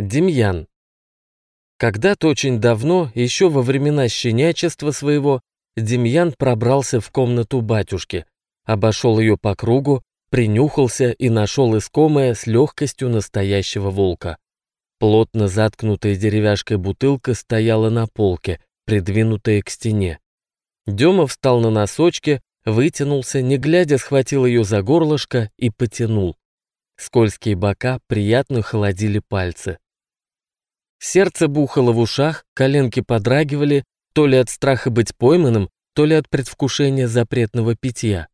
Демьян. Когда-то очень давно, еще во времена щенячества своего, Демьян пробрался в комнату батюшки, обошел ее по кругу, принюхался и нашел искомое с легкостью настоящего волка. Плотно заткнутая деревяшкой бутылка стояла на полке, придвинутая к стене. Дема встал на носочки, вытянулся, не глядя, схватил ее за горлышко и потянул. Скользкие бока приятно холодили пальцы. Сердце бухало в ушах, коленки подрагивали, то ли от страха быть пойманным, то ли от предвкушения запретного питья.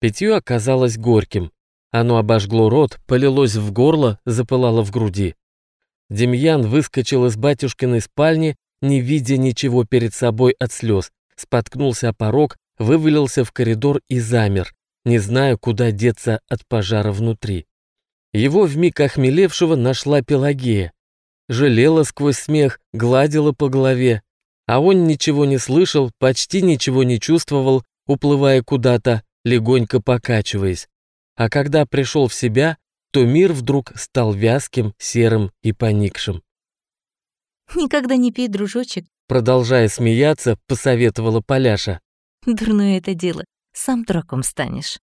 Питье оказалось горьким. Оно обожгло рот, полилось в горло, запылало в груди. Демьян выскочил из батюшкиной спальни, не видя ничего перед собой от слез, споткнулся о порог, вывалился в коридор и замер, не зная, куда деться от пожара внутри. Его вмиг охмелевшего нашла Пелагея жалела сквозь смех, гладила по голове. А он ничего не слышал, почти ничего не чувствовал, уплывая куда-то, легонько покачиваясь. А когда пришел в себя, то мир вдруг стал вязким, серым и поникшим. «Никогда не пей, дружочек», продолжая смеяться, посоветовала Поляша. «Дурное это дело, сам дураком станешь».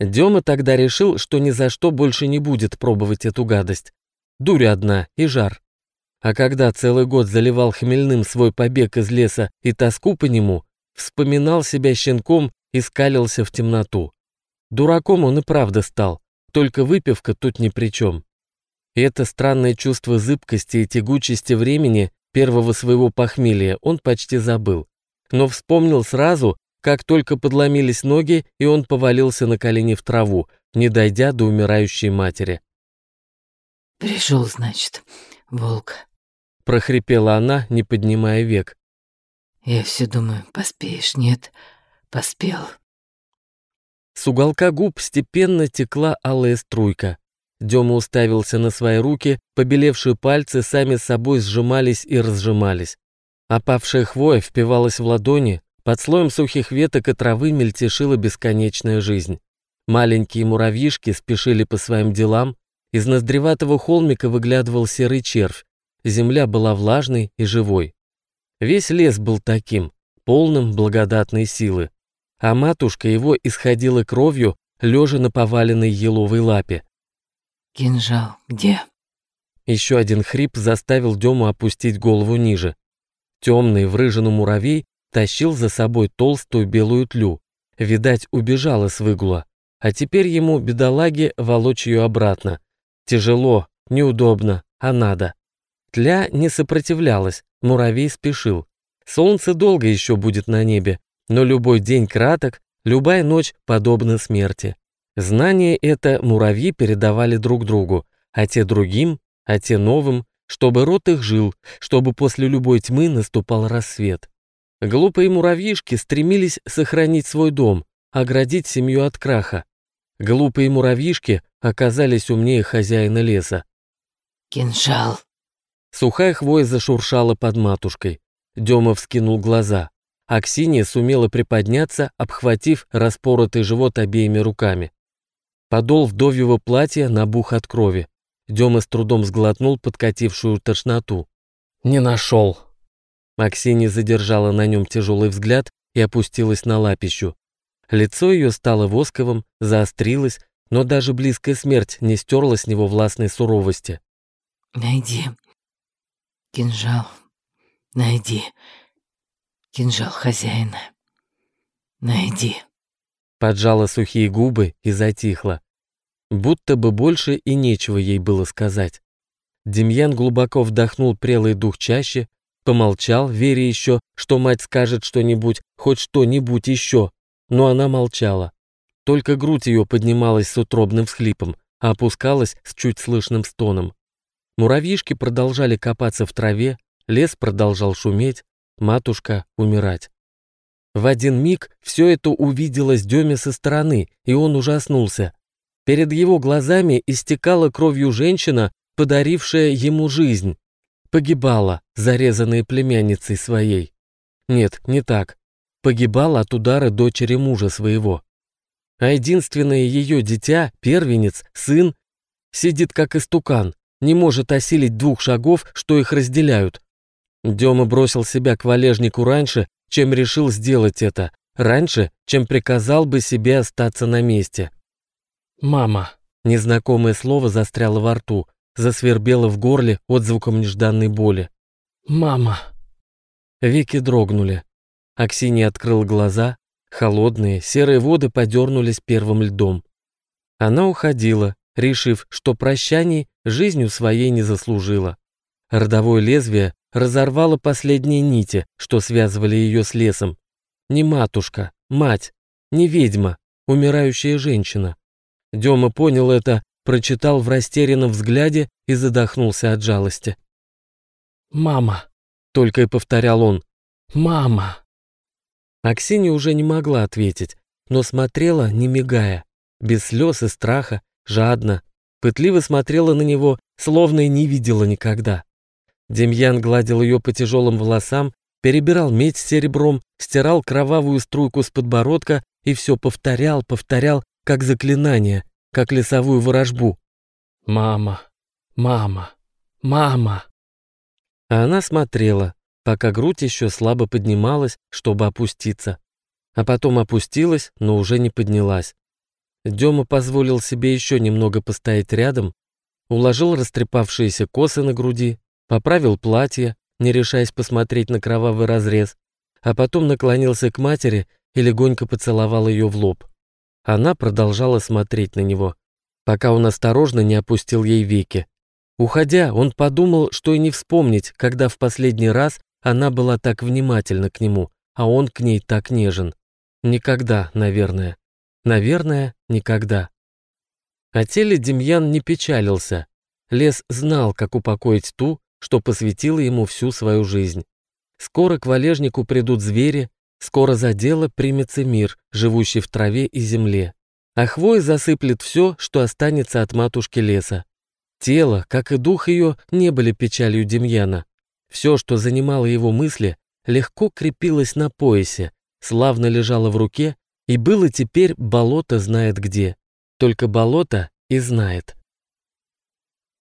Дема тогда решил, что ни за что больше не будет пробовать эту гадость. Дурь одна и жар. А когда целый год заливал хмельным свой побег из леса и тоску по нему, вспоминал себя щенком и скалился в темноту. Дураком он и правда стал, только выпивка тут ни при чем. И это странное чувство зыбкости и тягучести времени первого своего похмелья он почти забыл. Но вспомнил сразу, как только подломились ноги, и он повалился на колени в траву, не дойдя до умирающей матери. «Пришел, значит, волк», — прохрипела она, не поднимая век. «Я все думаю, поспеешь, нет? Поспел». С уголка губ степенно текла алая струйка. Дема уставился на свои руки, побелевшие пальцы сами собой сжимались и разжимались. Опавшая хвоя впивалась в ладони, под слоем сухих веток и травы мельтешила бесконечная жизнь. Маленькие муравьишки спешили по своим делам, из ноздреватого холмика выглядывал серый червь. Земля была влажной и живой. Весь лес был таким, полным благодатной силы. А матушка его исходила кровью, лежа на поваленной еловой лапе. «Кинжал где?» Еще один хрип заставил Дему опустить голову ниже. Темный в рыжину муравей тащил за собой толстую белую тлю. Видать, убежала с выгула. А теперь ему, бедолаге, волочь ее обратно. Тяжело, неудобно, а надо. Тля не сопротивлялась, муравей спешил. Солнце долго еще будет на небе, но любой день краток, любая ночь подобна смерти. Знание это муравьи передавали друг другу, а те другим, а те новым, чтобы рот их жил, чтобы после любой тьмы наступал рассвет. Глупые муравьишки стремились сохранить свой дом, оградить семью от краха. Глупые муравьишки оказались умнее хозяина леса. «Кинжал!» Сухая хвоя зашуршала под матушкой. Дема вскинул глаза. Аксинья сумела приподняться, обхватив распоротый живот обеими руками. Подол вдовьего платья набух от крови. Дема с трудом сглотнул подкатившую тошноту. «Не нашел!» Аксинья задержала на нем тяжелый взгляд и опустилась на лапищу. Лицо ее стало восковым, заострилось, но даже близкая смерть не стерла с него властной суровости. «Найди кинжал, найди кинжал хозяина, найди». Поджала сухие губы и затихла. Будто бы больше и нечего ей было сказать. Демьян глубоко вдохнул прелый дух чаще, помолчал, веря еще, что мать скажет что-нибудь, хоть что-нибудь еще, но она молчала. Только грудь ее поднималась с утробным всхлипом, а опускалась с чуть слышным стоном. Муравьишки продолжали копаться в траве, лес продолжал шуметь, матушка умирать. В один миг все это увиделось Деме со стороны, и он ужаснулся. Перед его глазами истекала кровью женщина, подарившая ему жизнь. Погибала, зарезанная племянницей своей. Нет, не так. Погибала от удара дочери мужа своего а единственное ее дитя, первенец, сын, сидит как истукан, не может осилить двух шагов, что их разделяют. Дема бросил себя к валежнику раньше, чем решил сделать это, раньше, чем приказал бы себе остаться на месте. «Мама!» Незнакомое слово застряло во рту, засвербело в горле отзвуком нежданной боли. «Мама!» Веки дрогнули. Аксинья открыл глаза, холодные, серые воды подернулись первым льдом. Она уходила, решив, что прощаний жизнью своей не заслужила. Родовое лезвие разорвало последние нити, что связывали ее с лесом. Не матушка, мать, не ведьма, умирающая женщина. Дема понял это, прочитал в растерянном взгляде и задохнулся от жалости. «Мама», — только и повторял он, — «мама». Аксинья уже не могла ответить, но смотрела, не мигая, без слез и страха, жадно, пытливо смотрела на него, словно и не видела никогда. Демьян гладил ее по тяжелым волосам, перебирал медь с серебром, стирал кровавую струйку с подбородка и все повторял, повторял, как заклинание, как лесовую ворожбу. «Мама, мама, мама!» А она смотрела, пока грудь еще слабо поднималась, чтобы опуститься. А потом опустилась, но уже не поднялась. Дема позволил себе еще немного постоять рядом, уложил растрепавшиеся косы на груди, поправил платье, не решаясь посмотреть на кровавый разрез, а потом наклонился к матери и легонько поцеловал ее в лоб. Она продолжала смотреть на него, пока он осторожно не опустил ей веки. Уходя, он подумал, что и не вспомнить, когда в последний раз она была так внимательна к нему, а он к ней так нежен. Никогда, наверное. Наверное, никогда. О теле Демьян не печалился. Лес знал, как упокоить ту, что посвятила ему всю свою жизнь. Скоро к валежнику придут звери, скоро за дело примется мир, живущий в траве и земле. А хвой засыплет все, что останется от матушки леса. Тело, как и дух ее, не были печалью Демьяна. Все, что занимало его мысли, легко крепилось на поясе, славно лежало в руке, и было теперь болото знает где. Только болото и знает.